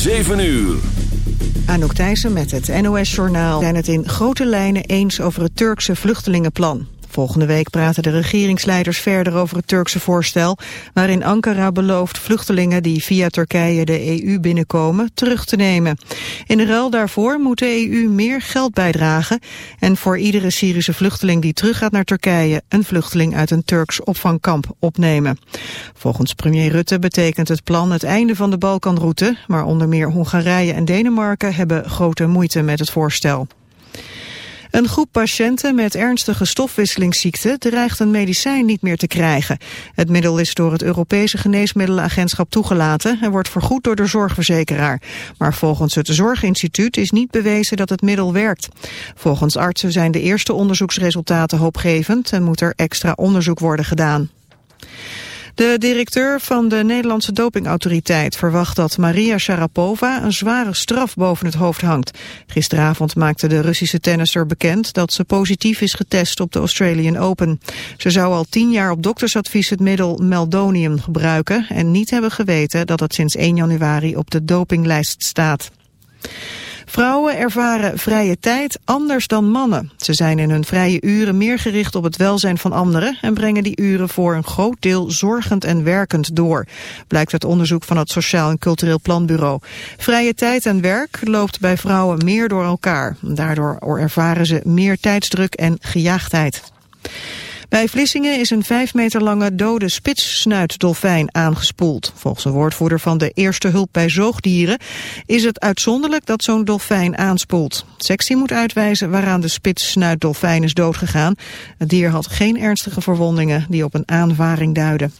7 uur. Anouk Thijssen met het NOS-journaal zijn het in grote lijnen eens over het Turkse vluchtelingenplan. Volgende week praten de regeringsleiders verder over het Turkse voorstel... waarin Ankara belooft vluchtelingen die via Turkije de EU binnenkomen terug te nemen. In ruil daarvoor moet de EU meer geld bijdragen... en voor iedere Syrische vluchteling die teruggaat naar Turkije... een vluchteling uit een Turks opvangkamp opnemen. Volgens premier Rutte betekent het plan het einde van de Balkanroute... maar onder meer Hongarije en Denemarken hebben grote moeite met het voorstel. Een groep patiënten met ernstige stofwisselingsziekte dreigt een medicijn niet meer te krijgen. Het middel is door het Europese Geneesmiddelenagentschap toegelaten en wordt vergoed door de zorgverzekeraar. Maar volgens het Zorginstituut is niet bewezen dat het middel werkt. Volgens artsen zijn de eerste onderzoeksresultaten hoopgevend en moet er extra onderzoek worden gedaan. De directeur van de Nederlandse dopingautoriteit verwacht dat Maria Sharapova een zware straf boven het hoofd hangt. Gisteravond maakte de Russische tennisser bekend dat ze positief is getest op de Australian Open. Ze zou al tien jaar op doktersadvies het middel meldonium gebruiken en niet hebben geweten dat het sinds 1 januari op de dopinglijst staat. Vrouwen ervaren vrije tijd anders dan mannen. Ze zijn in hun vrije uren meer gericht op het welzijn van anderen... en brengen die uren voor een groot deel zorgend en werkend door. Blijkt uit onderzoek van het Sociaal en Cultureel Planbureau. Vrije tijd en werk loopt bij vrouwen meer door elkaar. Daardoor ervaren ze meer tijdsdruk en gejaagdheid. Bij Vlissingen is een vijf meter lange dode spitssnuitdolfijn aangespoeld. Volgens een woordvoerder van de Eerste Hulp bij Zoogdieren is het uitzonderlijk dat zo'n dolfijn aanspoelt. Sectie moet uitwijzen waaraan de spitssnuitdolfijn is doodgegaan. Het dier had geen ernstige verwondingen die op een aanvaring duiden.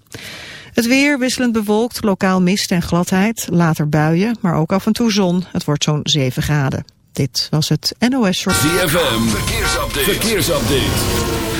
Het weer wisselend bewolkt, lokaal mist en gladheid, later buien, maar ook af en toe zon. Het wordt zo'n 7 graden. Dit was het NOS Short. ZFM, verkeersupdate. verkeersupdate.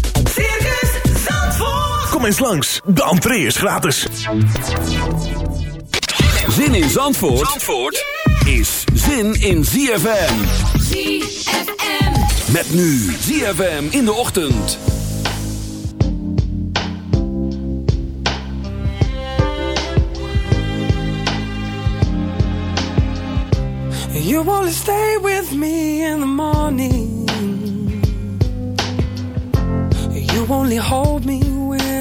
Kom eens langs, de entree is gratis. Zin in Zandvoort, Zandvoort is zin in ZFM. ZFM. Met nu ZFM in de ochtend. You wanna stay with me in the morning. You only hold me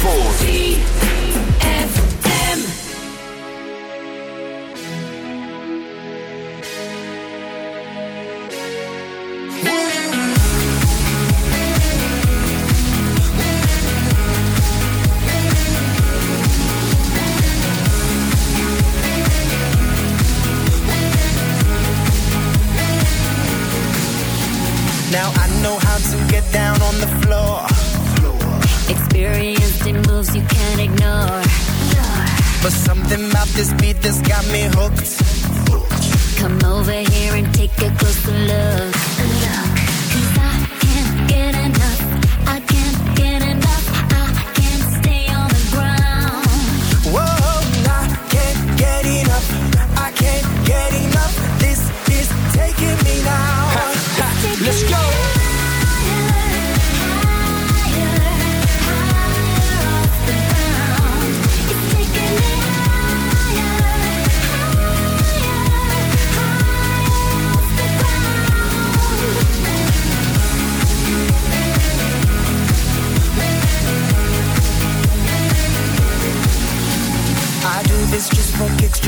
Four. Something about this beat that's got me hooked. Come over here and take a closer look.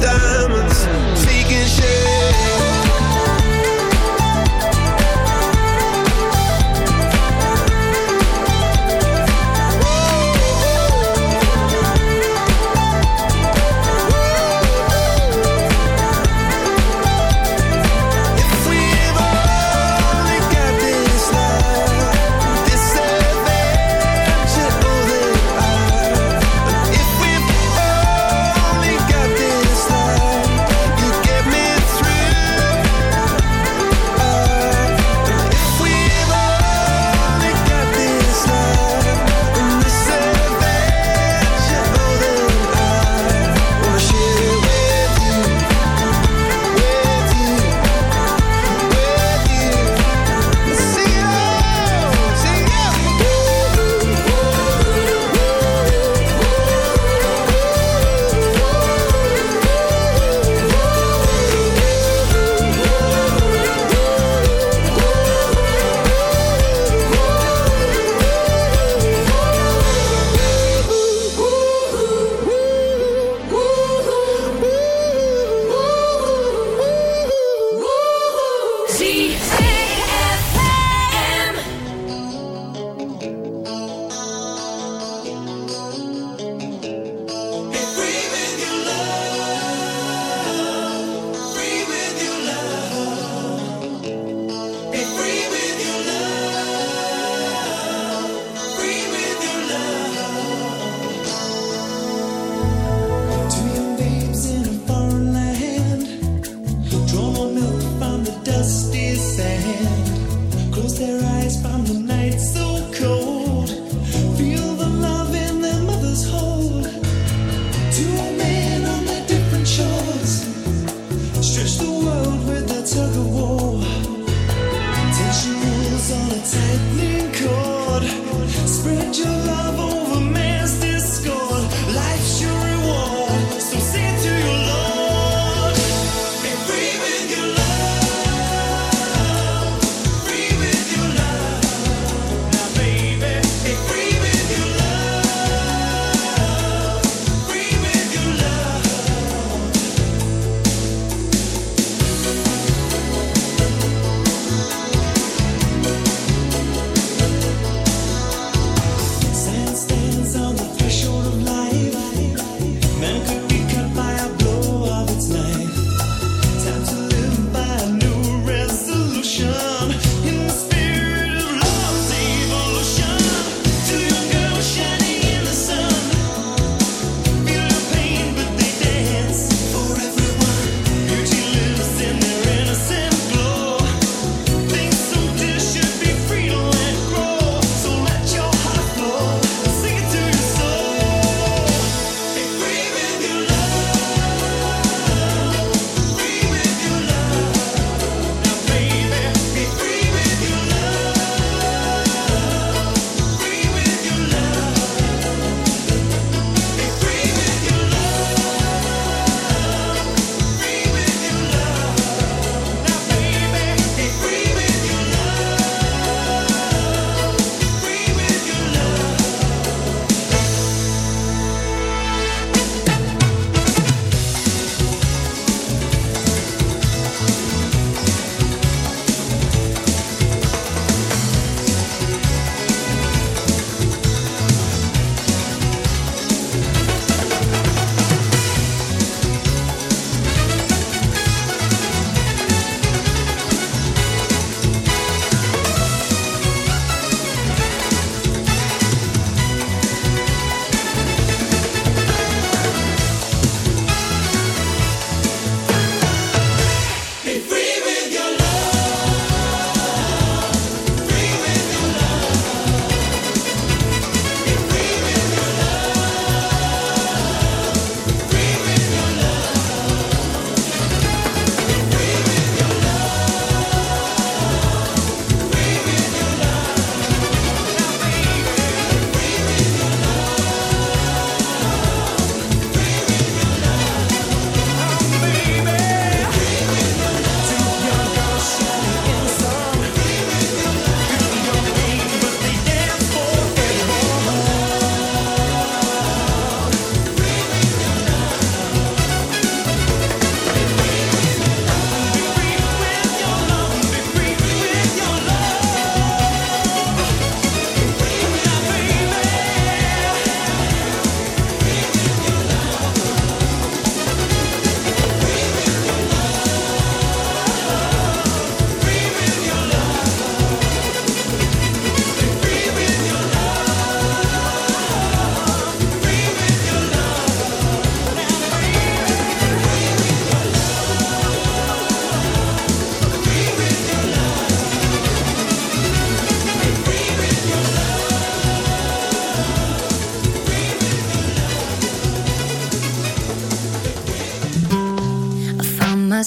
done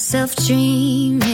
myself dreaming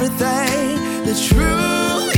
everything. The truth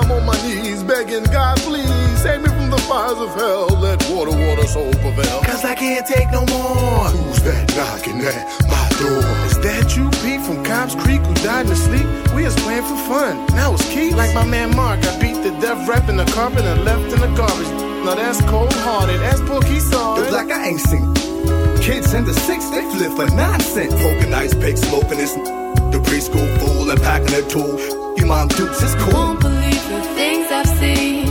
from the fires of hell. Let water, water, soul prevail. Cause I can't take no more. Who's that knocking at my door? Is that you, Pete, from Cobb's Creek, who died in his sleep? We was playing for fun. Now it's Keith. Like my man Mark, I beat the death rap in the carpet and left in the garbage. Now that's cold hearted. That's Pookie saw It's it. like I ain't seen. Kids in the six, they flip for nonsense. Poking ice pick, smoking this. The preschool fool and packing a tool. Your mom dukes is cool. Won't believe the things I've seen,